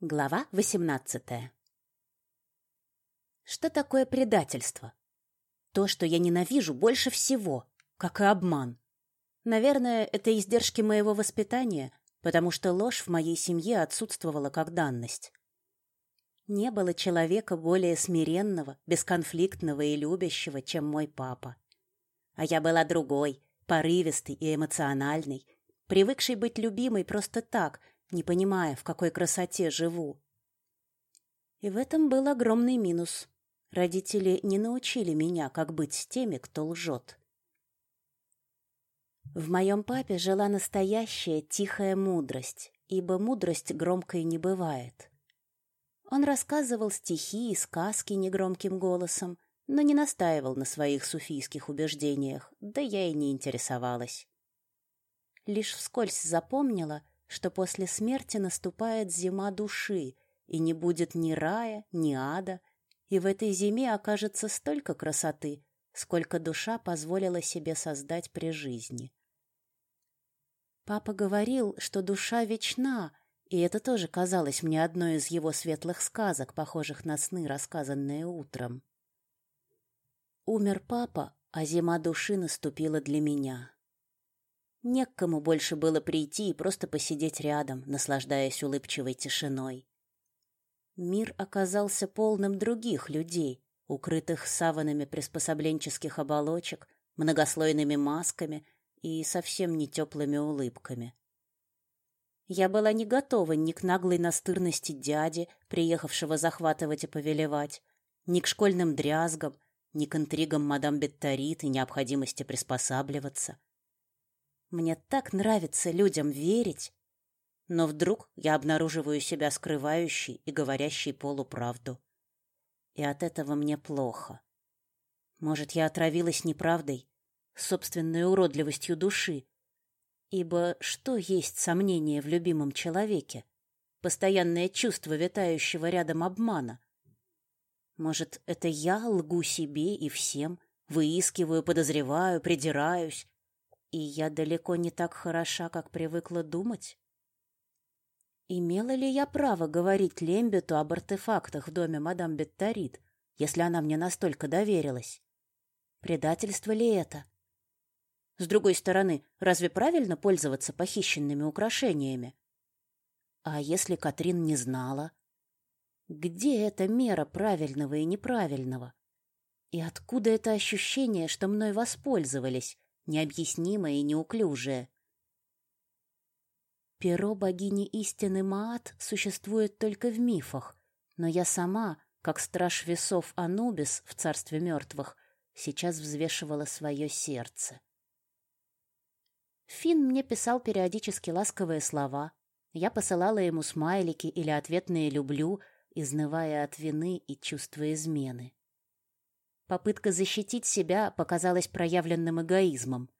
Глава 18 Что такое предательство? То, что я ненавижу больше всего, как и обман. Наверное, это издержки моего воспитания, потому что ложь в моей семье отсутствовала как данность. Не было человека более смиренного, бесконфликтного и любящего, чем мой папа. А я была другой, порывистой и эмоциональной, привыкшей быть любимой просто так — не понимая, в какой красоте живу. И в этом был огромный минус. Родители не научили меня, как быть с теми, кто лжет. В моем папе жила настоящая тихая мудрость, ибо мудрость громкой не бывает. Он рассказывал стихи и сказки негромким голосом, но не настаивал на своих суфийских убеждениях, да я и не интересовалась. Лишь вскользь запомнила, что после смерти наступает зима души, и не будет ни рая, ни ада, и в этой зиме окажется столько красоты, сколько душа позволила себе создать при жизни. Папа говорил, что душа вечна, и это тоже казалось мне одной из его светлых сказок, похожих на сны, рассказанные утром. Умер папа, а зима души наступила для меня. Не к кому больше было прийти и просто посидеть рядом, наслаждаясь улыбчивой тишиной. Мир оказался полным других людей, укрытых саванами приспособленческих оболочек, многослойными масками и совсем не теплыми улыбками. Я была не готова ни к наглой настырности дяди, приехавшего захватывать и повелевать, ни к школьным дрязгам, ни к интригам мадам Бетторит и необходимости приспосабливаться. Мне так нравится людям верить. Но вдруг я обнаруживаю себя скрывающей и говорящей полуправду. И от этого мне плохо. Может, я отравилась неправдой, собственной уродливостью души. Ибо что есть сомнение в любимом человеке? Постоянное чувство витающего рядом обмана. Может, это я лгу себе и всем, выискиваю, подозреваю, придираюсь, и я далеко не так хороша, как привыкла думать. Имела ли я право говорить Лембету об артефактах в доме мадам Бетторит, если она мне настолько доверилась? Предательство ли это? С другой стороны, разве правильно пользоваться похищенными украшениями? А если Катрин не знала? Где эта мера правильного и неправильного? И откуда это ощущение, что мной воспользовались, необъяснимое и неуклюжее. Перо богини истины Маат существует только в мифах, но я сама, как страж весов Анубис в царстве мертвых, сейчас взвешивала свое сердце. Фин мне писал периодически ласковые слова. Я посылала ему смайлики или ответные «люблю», изнывая от вины и чувства измены. Попытка защитить себя показалась проявленным эгоизмом.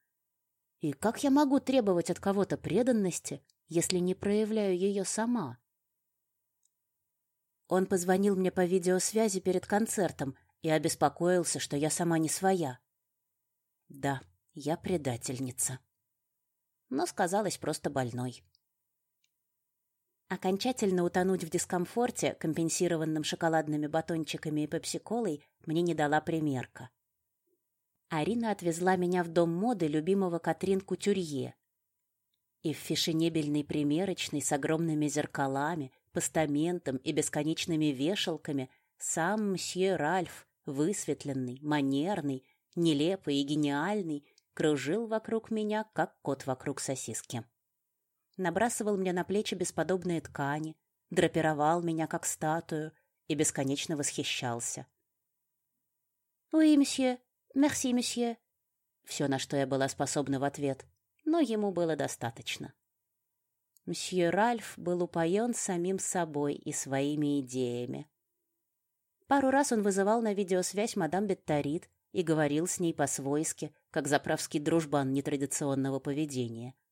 И как я могу требовать от кого-то преданности, если не проявляю ее сама? Он позвонил мне по видеосвязи перед концертом и обеспокоился, что я сама не своя. Да, я предательница. Но сказалась просто больной. Окончательно утонуть в дискомфорте, компенсированном шоколадными батончиками и пепси-колой, мне не дала примерка. Арина отвезла меня в дом моды любимого Катрин Кутюрье. И в фешенебельной примерочной с огромными зеркалами, постаментом и бесконечными вешалками сам мсье Ральф, высветленный, манерный, нелепый и гениальный, кружил вокруг меня, как кот вокруг сосиски набрасывал мне на плечи бесподобные ткани, драпировал меня как статую и бесконечно восхищался. «Oui, месье. Мерси, месье». Все, на что я была способна в ответ, но ему было достаточно. Мсье Ральф был упоен самим собой и своими идеями. Пару раз он вызывал на видеосвязь мадам Бетторит и говорил с ней по-свойски, как заправский дружбан нетрадиционного поведения —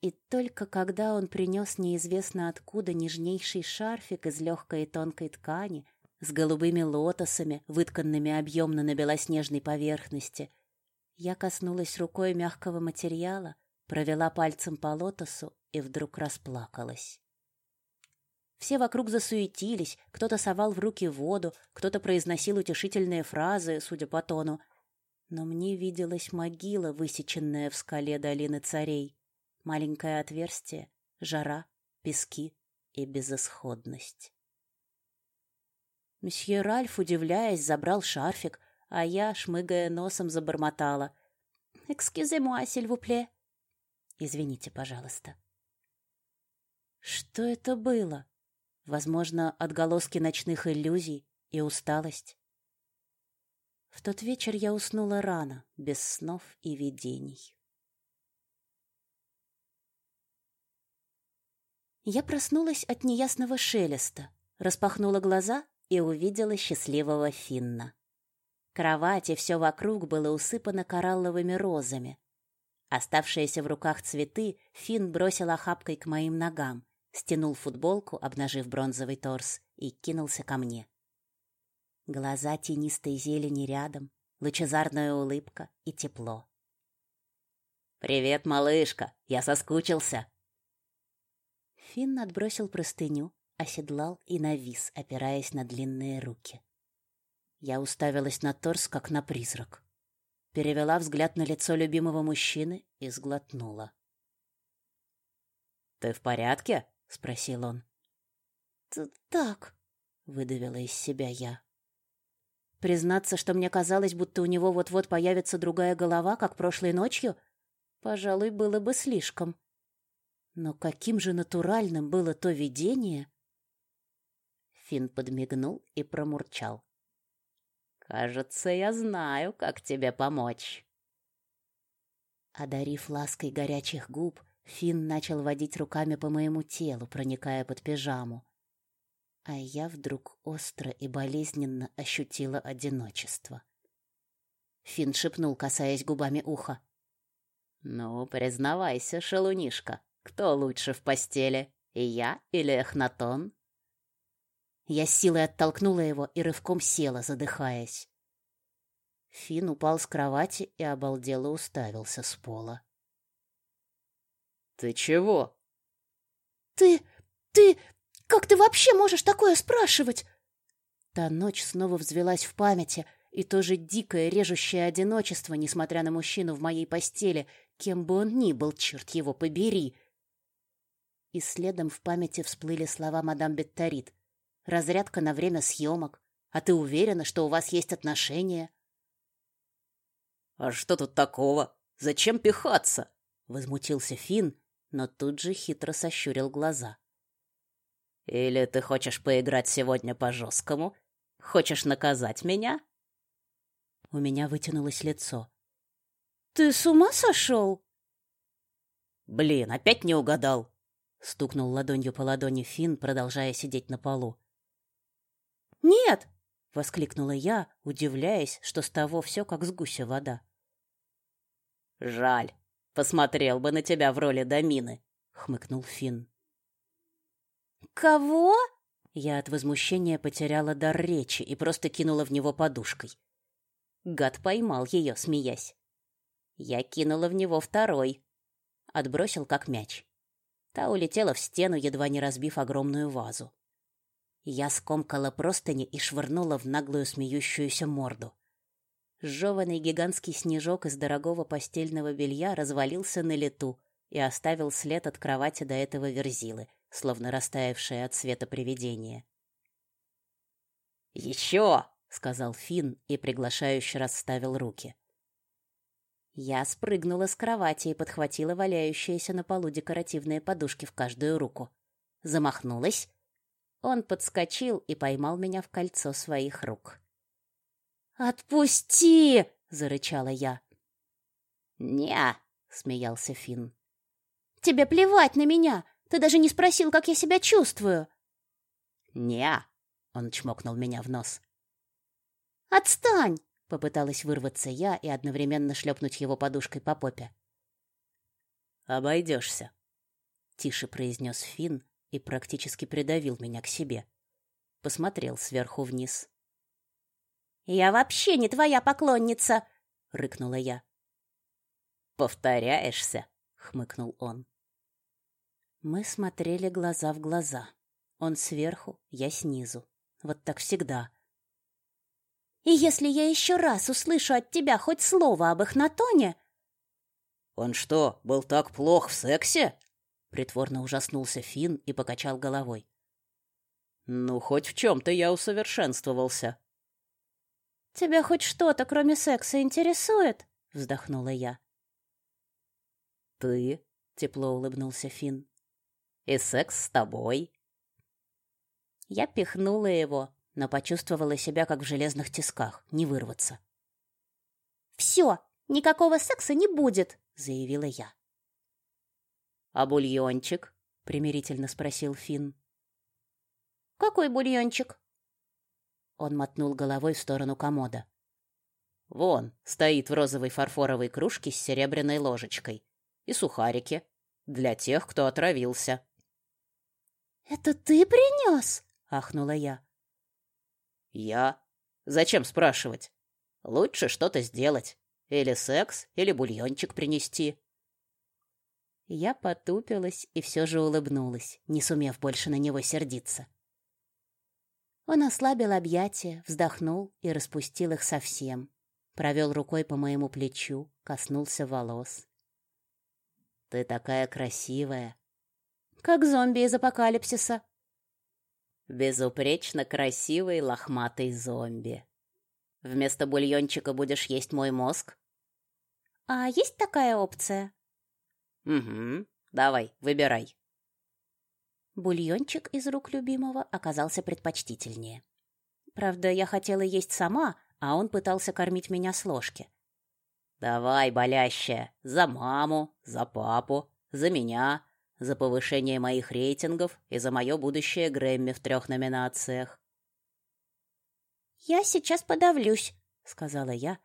и только когда он принес неизвестно откуда нежнейший шарфик из легкой и тонкой ткани с голубыми лотосами, вытканными объемно на белоснежной поверхности, я коснулась рукой мягкого материала, провела пальцем по лотосу и вдруг расплакалась. Все вокруг засуетились, кто-то совал в руки воду, кто-то произносил утешительные фразы, судя по тону. Но мне виделась могила, высеченная в скале долины царей. Маленькое отверстие, жара, пески и безысходность. Месье Ральф, удивляясь, забрал шарфик, а я, шмыгая носом, забормотала. «Экскюзе-муа, сильвупле!» «Извините, пожалуйста». Что это было? Возможно, отголоски ночных иллюзий и усталость. В тот вечер я уснула рано, без снов и видений. Я проснулась от неясного шелеста, распахнула глаза и увидела счастливого Финна. Кровать и все вокруг было усыпано коралловыми розами. Оставшиеся в руках цветы Финн бросил охапкой к моим ногам, стянул футболку, обнажив бронзовый торс, и кинулся ко мне. Глаза тенистой зелени рядом, лучезарная улыбка и тепло. «Привет, малышка! Я соскучился!» Финн отбросил простыню, оседлал и навис, опираясь на длинные руки. Я уставилась на торс, как на призрак. Перевела взгляд на лицо любимого мужчины и сглотнула. «Ты в порядке?» — спросил он. «Так», — выдавила из себя я. Признаться, что мне казалось, будто у него вот-вот появится другая голова, как прошлой ночью, пожалуй, было бы слишком. Но каким же натуральным было то видение! Фин подмигнул и промурчал. «Кажется, я знаю, как тебе помочь». Одарив лаской горячих губ, Фин начал водить руками по моему телу, проникая под пижаму. А я вдруг остро и болезненно ощутила одиночество. Фин шепнул, касаясь губами уха. «Ну, признавайся, шалунишка, кто лучше в постели, я или Эхнатон?» Я силой оттолкнула его и рывком села, задыхаясь. Фин упал с кровати и обалдело уставился с пола. Ты чего? Ты... ты... Как ты вообще можешь такое спрашивать? Та ночь снова взвелась в памяти, и тоже дикое режущее одиночество, несмотря на мужчину в моей постели, кем бы он ни был, черт его побери. И следом в памяти всплыли слова мадам Бетторит. «Разрядка на время съемок. А ты уверена, что у вас есть отношения?» «А что тут такого? Зачем пихаться?» — возмутился Финн, но тут же хитро сощурил глаза. «Или ты хочешь поиграть сегодня по-жесткому? Хочешь наказать меня?» У меня вытянулось лицо. «Ты с ума сошел?» «Блин, опять не угадал!» Стукнул ладонью по ладони Фин, продолжая сидеть на полу. «Нет!» — воскликнула я, удивляясь, что с того все как с гуся вода. «Жаль, Посмотрел бы на тебя в роли Дамины, хмыкнул Фин. Кого? Я от возмущения потеряла дар речи и просто кинула в него подушкой. Гад поймал ее, смеясь. Я кинула в него второй, отбросил как мяч. Та улетела в стену, едва не разбив огромную вазу. Я скомкала простыни и швырнула в наглую смеющуюся морду. Сжеванный гигантский снежок из дорогого постельного белья развалился на лету и оставил след от кровати до этого верзилы, словно растаявшее от света привидение. «Еще!» — сказал Финн и приглашающе расставил руки. Я спрыгнула с кровати и подхватила валяющиеся на полу декоративные подушки в каждую руку. Замахнулась. Он подскочил и поймал меня в кольцо своих рук. «Отпусти!» — зарычала я. «Не!» — смеялся Финн. «Тебе плевать на меня! Ты даже не спросил, как я себя чувствую!» «Не!» — он чмокнул меня в нос. «Отстань!» — попыталась вырваться я и одновременно шлепнуть его подушкой по попе. «Обойдешься», — тише произнес Финн и практически придавил меня к себе. Посмотрел сверху вниз. «Я вообще не твоя поклонница!» — рыкнула я. «Повторяешься?» — хмыкнул он. Мы смотрели глаза в глаза. Он сверху, я снизу. Вот так всегда. И если я еще раз услышу от тебя хоть слово об Эхнатоне... Он что, был так плох в сексе? Притворно ужаснулся Фин и покачал головой. Ну, хоть в чем-то я усовершенствовался. Тебя хоть что-то, кроме секса, интересует? Вздохнула я. Ты? Тепло улыбнулся Фин. И секс с тобой. Я пихнула его, но почувствовала себя как в железных тисках, не вырваться. «Все, никакого секса не будет», — заявила я. «А бульончик?» — примирительно спросил Фин. «Какой бульончик?» Он мотнул головой в сторону комода. «Вон, стоит в розовой фарфоровой кружке с серебряной ложечкой. И сухарики. Для тех, кто отравился». «Это ты принес?» — ахнула я. «Я? Зачем спрашивать? Лучше что-то сделать. Или секс, или бульончик принести». Я потупилась и все же улыбнулась, не сумев больше на него сердиться. Он ослабил объятия, вздохнул и распустил их совсем. Провел рукой по моему плечу, коснулся волос. «Ты такая красивая!» «Как зомби из апокалипсиса!» Безупречно красивый лохматый зомби. Вместо бульончика будешь есть мой мозг? А есть такая опция? Угу. Давай, выбирай. Бульончик из рук любимого оказался предпочтительнее. Правда, я хотела есть сама, а он пытался кормить меня с ложки. Давай, болящая, за маму, за папу, за меня, за повышение моих рейтингов и за мое будущее Грэмми в трех номинациях. «Я сейчас подавлюсь», — сказала я,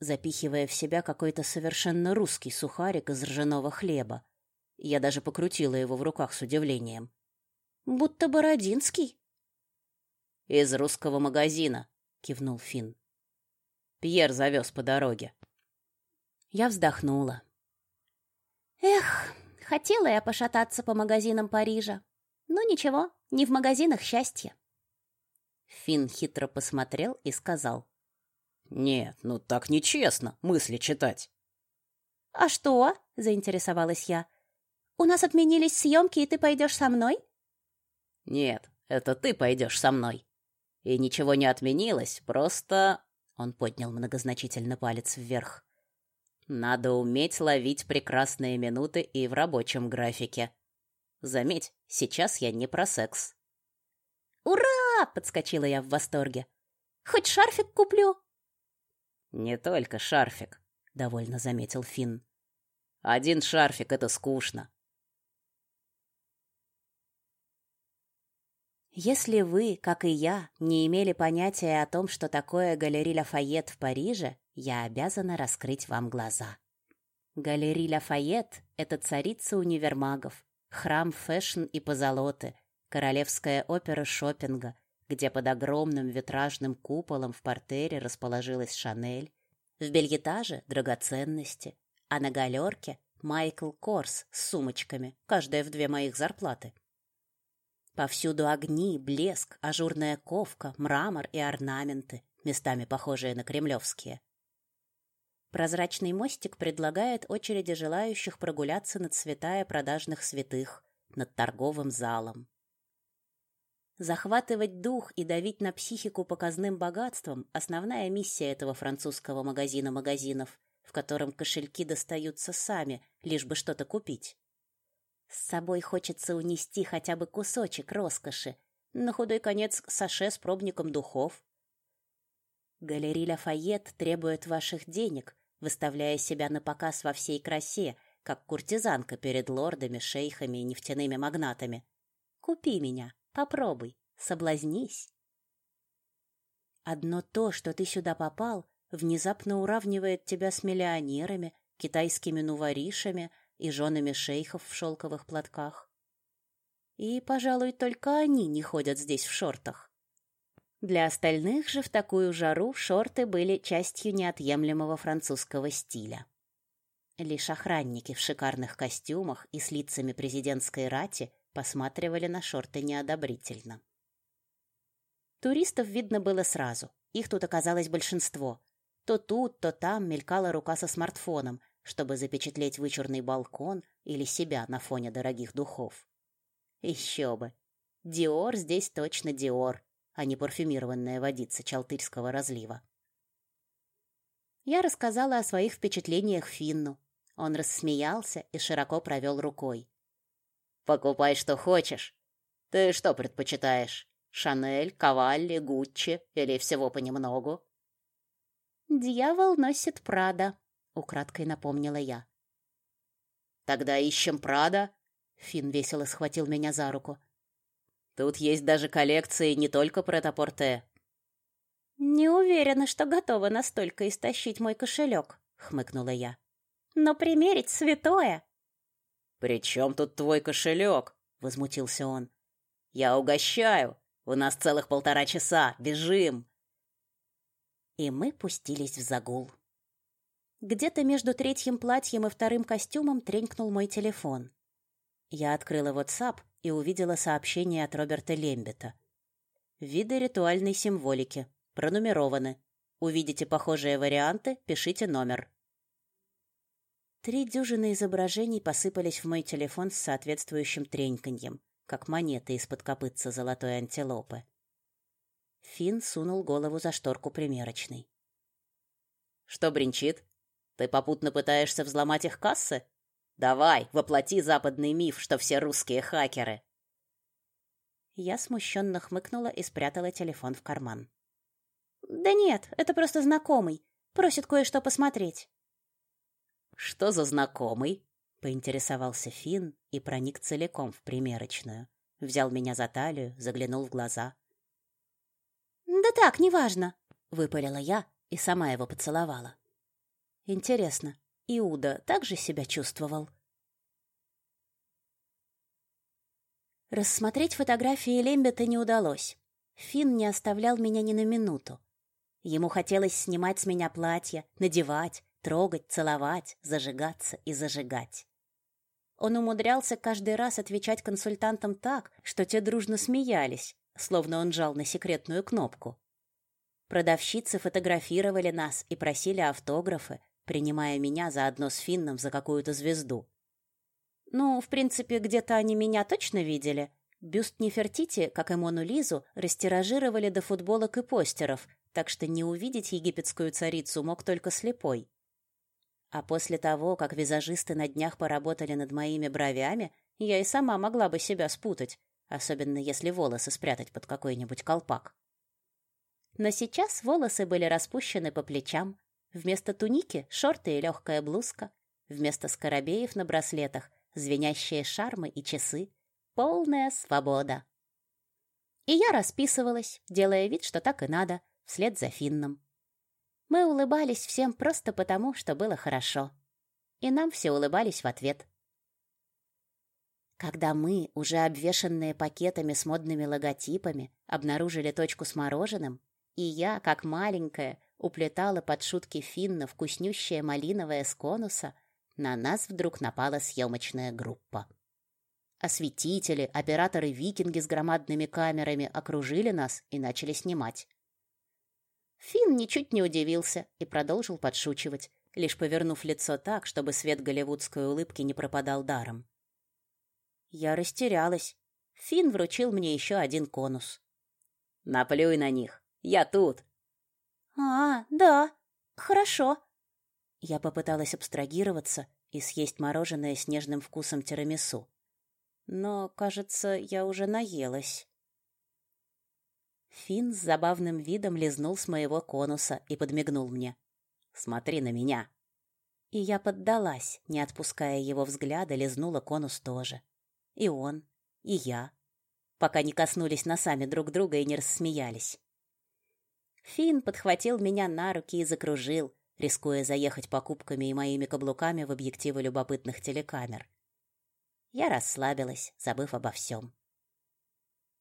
запихивая в себя какой-то совершенно русский сухарик из ржаного хлеба. Я даже покрутила его в руках с удивлением. «Будто Бородинский». «Из русского магазина», — кивнул Финн. Пьер завез по дороге. Я вздохнула. «Эх, Хотела я пошататься по магазинам Парижа. Но ничего, не в магазинах счастья. Фин хитро посмотрел и сказал. «Нет, ну так нечестно, мысли читать». «А что?» — заинтересовалась я. «У нас отменились съемки, и ты пойдешь со мной?» «Нет, это ты пойдешь со мной. И ничего не отменилось, просто...» Он поднял многозначительно палец вверх. Надо уметь ловить прекрасные минуты и в рабочем графике. Заметь, сейчас я не про секс. «Ура!» — подскочила я в восторге. «Хоть шарфик куплю?» «Не только шарфик», — довольно заметил Финн. «Один шарфик — это скучно. Если вы, как и я, не имели понятия о том, что такое галерея Лафайет в Париже, я обязана раскрыть вам глаза. Галерея Лафайет — это царица универмагов, храм fashion и позолоты, королевская опера шопинга, где под огромным витражным куполом в портере расположилась Шанель, в бельетаже — драгоценности, а на галерке — Майкл Корс с сумочками, каждая в две моих зарплаты. Повсюду огни, блеск, ажурная ковка, мрамор и орнаменты, местами похожие на кремлевские. Прозрачный мостик предлагает очереди желающих прогуляться над святая продажных святых, над торговым залом. Захватывать дух и давить на психику показным богатством – основная миссия этого французского магазина магазинов, в котором кошельки достаются сами, лишь бы что-то купить. С собой хочется унести хотя бы кусочек роскоши, на худой конец саше с пробником духов. Галерия Лафайет требует ваших денег, выставляя себя на показ во всей красе, как куртизанка перед лордами, шейхами и нефтяными магнатами. Купи меня, попробуй, соблазнись. Одно то, что ты сюда попал, внезапно уравнивает тебя с миллионерами, китайскими нуворишами – и женами шейхов в шелковых платках. И, пожалуй, только они не ходят здесь в шортах. Для остальных же в такую жару шорты были частью неотъемлемого французского стиля. Лишь охранники в шикарных костюмах и с лицами президентской рати посматривали на шорты неодобрительно. Туристов видно было сразу. Их тут оказалось большинство. То тут, то там мелькала рука со смартфоном, чтобы запечатлеть вычурный балкон или себя на фоне дорогих духов. Еще бы. Диор здесь точно Диор, а не парфюмированная водица Чалтырского разлива. Я рассказала о своих впечатлениях Финну. Он рассмеялся и широко провел рукой. «Покупай, что хочешь. Ты что предпочитаешь? Шанель, Кавалли, Гуччи или всего понемногу?» «Дьявол носит Прада», — украдкой напомнила я. «Тогда ищем Прада?» Фин весело схватил меня за руку. «Тут есть даже коллекции не только претапорте». «Не уверена, что готова настолько истощить мой кошелек», — хмыкнула я. «Но примерить святое!» «При чем тут твой кошелек?» — возмутился он. «Я угощаю. У нас целых полтора часа. Бежим!» и мы пустились в загул. Где-то между третьим платьем и вторым костюмом тренькнул мой телефон. Я открыла WhatsApp и увидела сообщение от Роберта Лембета. Виды ритуальной символики. Пронумерованы. Увидите похожие варианты, пишите номер. Три дюжины изображений посыпались в мой телефон с соответствующим треньканьем, как монеты из-под копытца золотой антилопы. Фин сунул голову за шторку примерочной. Что бренчит? Ты попутно пытаешься взломать их кассы? Давай, воплоти западный миф, что все русские хакеры. Я смущенно хмыкнула и спрятала телефон в карман. Да нет, это просто знакомый, просит кое-что посмотреть. Что за знакомый? поинтересовался Фин и проник целиком в примерочную. Взял меня за талию, заглянул в глаза. «Да так, неважно», — выпалила я и сама его поцеловала. Интересно, Иуда также себя чувствовал? Рассмотреть фотографии Лембета не удалось. Финн не оставлял меня ни на минуту. Ему хотелось снимать с меня платье, надевать, трогать, целовать, зажигаться и зажигать. Он умудрялся каждый раз отвечать консультантам так, что те дружно смеялись, словно он жал на секретную кнопку. Продавщицы фотографировали нас и просили автографы, принимая меня заодно с Финном за какую-то звезду. Ну, в принципе, где-то они меня точно видели. Бюст Нефертити, как и Мону Лизу, растиражировали до футболок и постеров, так что не увидеть египетскую царицу мог только слепой. А после того, как визажисты на днях поработали над моими бровями, я и сама могла бы себя спутать, особенно если волосы спрятать под какой-нибудь колпак. Но сейчас волосы были распущены по плечам, вместо туники шорты и легкая блузка, вместо скоробеев на браслетах звенящие шармы и часы, полная свобода. И я расписывалась, делая вид, что так и надо, вслед за Финном. Мы улыбались всем просто потому, что было хорошо. И нам все улыбались в ответ. Когда мы, уже обвешанные пакетами с модными логотипами, обнаружили точку с мороженым, и я, как маленькая, уплетала под шутки Финна вкуснющее малиновое с конуса, на нас вдруг напала съемочная группа. Осветители, операторы-викинги с громадными камерами окружили нас и начали снимать. Финн ничуть не удивился и продолжил подшучивать, лишь повернув лицо так, чтобы свет голливудской улыбки не пропадал даром. Я растерялась. Фин вручил мне еще один конус. Наплюй на них. Я тут. А, да. Хорошо. Я попыталась абстрагироваться и съесть мороженое с нежным вкусом тирамису. Но, кажется, я уже наелась. Фин с забавным видом лизнул с моего конуса и подмигнул мне. Смотри на меня. И я поддалась, не отпуская его взгляда, лизнула конус тоже. И он, и я, пока не коснулись носами друг друга и не рассмеялись. Фин подхватил меня на руки и закружил, рискуя заехать покупками и моими каблуками в объективы любопытных телекамер. Я расслабилась, забыв обо всем.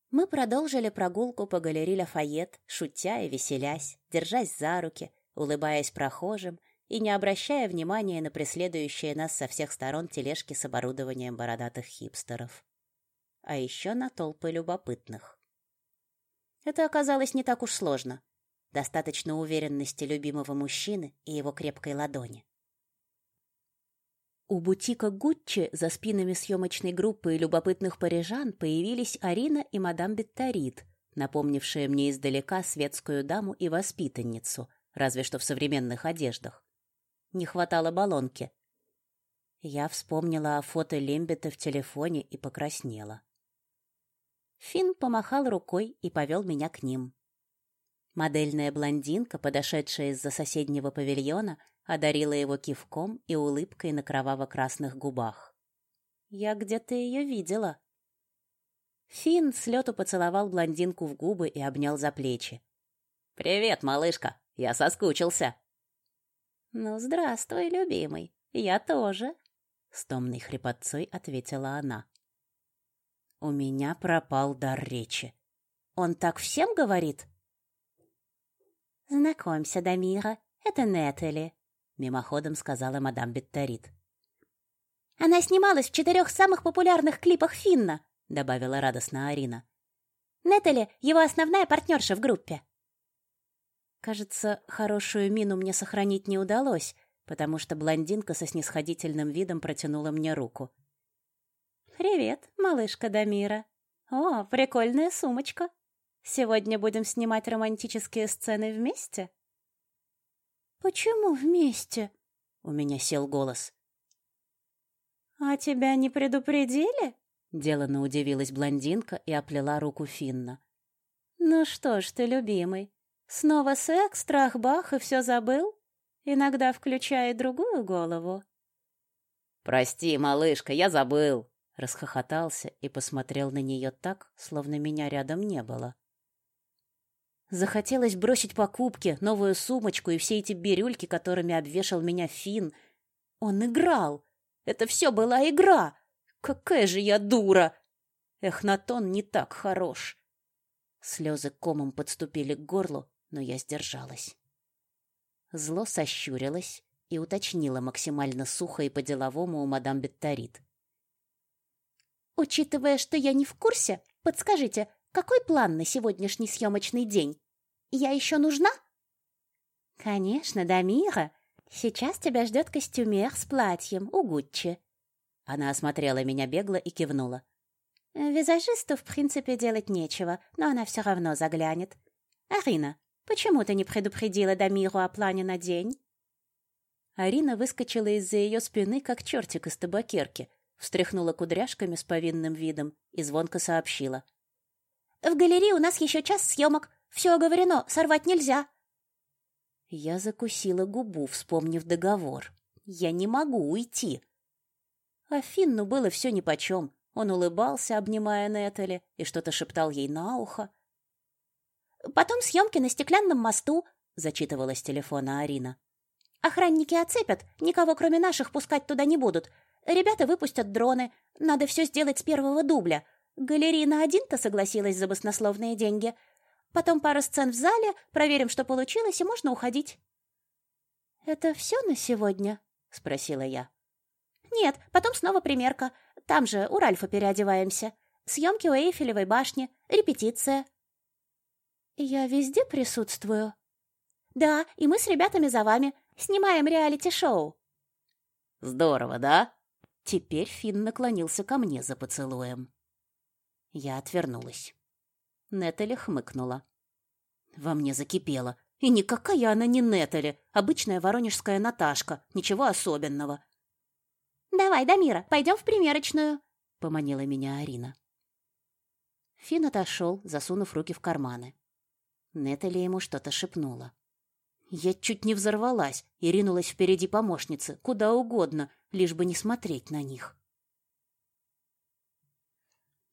Мы продолжили прогулку по галерее Лафайет, шутя и веселясь, держась за руки, улыбаясь прохожим и не обращая внимания на преследующие нас со всех сторон тележки с оборудованием бородатых хипстеров. а еще на толпы любопытных. Это оказалось не так уж сложно. Достаточно уверенности любимого мужчины и его крепкой ладони. У бутика Гуччи за спинами съемочной группы и любопытных парижан появились Арина и мадам Бетторит, напомнившие мне издалека светскую даму и воспитанницу, разве что в современных одеждах. Не хватало баллонки. Я вспомнила о фото Лембета в телефоне и покраснела. Фин помахал рукой и повел меня к ним. Модельная блондинка, подошедшая из-за соседнего павильона, одарила его кивком и улыбкой на кроваво-красных губах. Я где-то ее видела. Фин с лету поцеловал блондинку в губы и обнял за плечи. «Привет, малышка! Я соскучился!» «Ну, здравствуй, любимый! Я тоже!» С томной хрипотцой ответила она. У меня пропал дар речи. Он так всем говорит? «Знакомься, Дамира, это Нетели», — мимоходом сказала мадам Бетторит. «Она снималась в четырех самых популярных клипах Финна», — добавила радостно Арина. «Нетели — его основная партнерша в группе». Кажется, хорошую мину мне сохранить не удалось, потому что блондинка со снисходительным видом протянула мне руку. «Привет, малышка Дамира. О, прикольная сумочка. Сегодня будем снимать романтические сцены вместе?» «Почему вместе?» — у меня сел голос. «А тебя не предупредили?» — делано удивилась блондинка и оплела руку Финна. «Ну что ж ты, любимый, снова секс, страх, бах и все забыл? Иногда включая другую голову». «Прости, малышка, я забыл», расхохотался и посмотрел на нее так, словно меня рядом не было. Захотелось бросить покупки, новую сумочку и все эти бирюльки, которыми обвешал меня Фин. Он играл. Это все была игра. Какая же я дура! Эхнатон не так хорош. Слезы комом подступили к горлу, но я сдержалась. Зло сощурилось и уточнила максимально сухо и по-деловому у мадам Бетторит. Учитывая, что я не в курсе, подскажите, какой план на сегодняшний съемочный день? Я еще нужна? Конечно, Дамира. Сейчас тебя ждет костюмер с платьем у Гуччи. Она осмотрела меня бегло и кивнула. Визажисту, в принципе, делать нечего, но она все равно заглянет. Арина, почему ты не предупредила Дамиру о плане на день? Арина выскочила из-за ее спины, как чертик из табакерки, встряхнула кудряшками с повинным видом и звонко сообщила. «В галерее у нас еще час съемок. Все оговорено, сорвать нельзя». Я закусила губу, вспомнив договор. «Я не могу уйти». А Финну было все нипочем. Он улыбался, обнимая Нетали, и что-то шептал ей на ухо. «Потом съемки на стеклянном мосту», — зачитывала с телефона Арина. «Охранники оцепят, никого кроме наших пускать туда не будут. Ребята выпустят дроны. Надо все сделать с первого дубля. Галерея на один-то согласилась за баснословные деньги. Потом пара сцен в зале, проверим, что получилось, и можно уходить. «Это все на сегодня?» — спросила я. «Нет, потом снова примерка. Там же у Ральфа переодеваемся. Съемки у Эйфелевой башни, репетиция». «Я везде присутствую?» «Да, и мы с ребятами за вами. Снимаем реалити-шоу». «Здорово, да?» Теперь Финн наклонился ко мне за поцелуем. Я отвернулась. Нетали хмыкнула. Во мне закипело. И никакая она не Нетали, обычная воронежская Наташка, ничего особенного. «Давай, Дамира, пойдем в примерочную», — поманила меня Арина. Фин отошел, засунув руки в карманы. Нетали ему что-то шепнула. Я чуть не взорвалась и ринулась впереди помощницы, куда угодно, лишь бы не смотреть на них.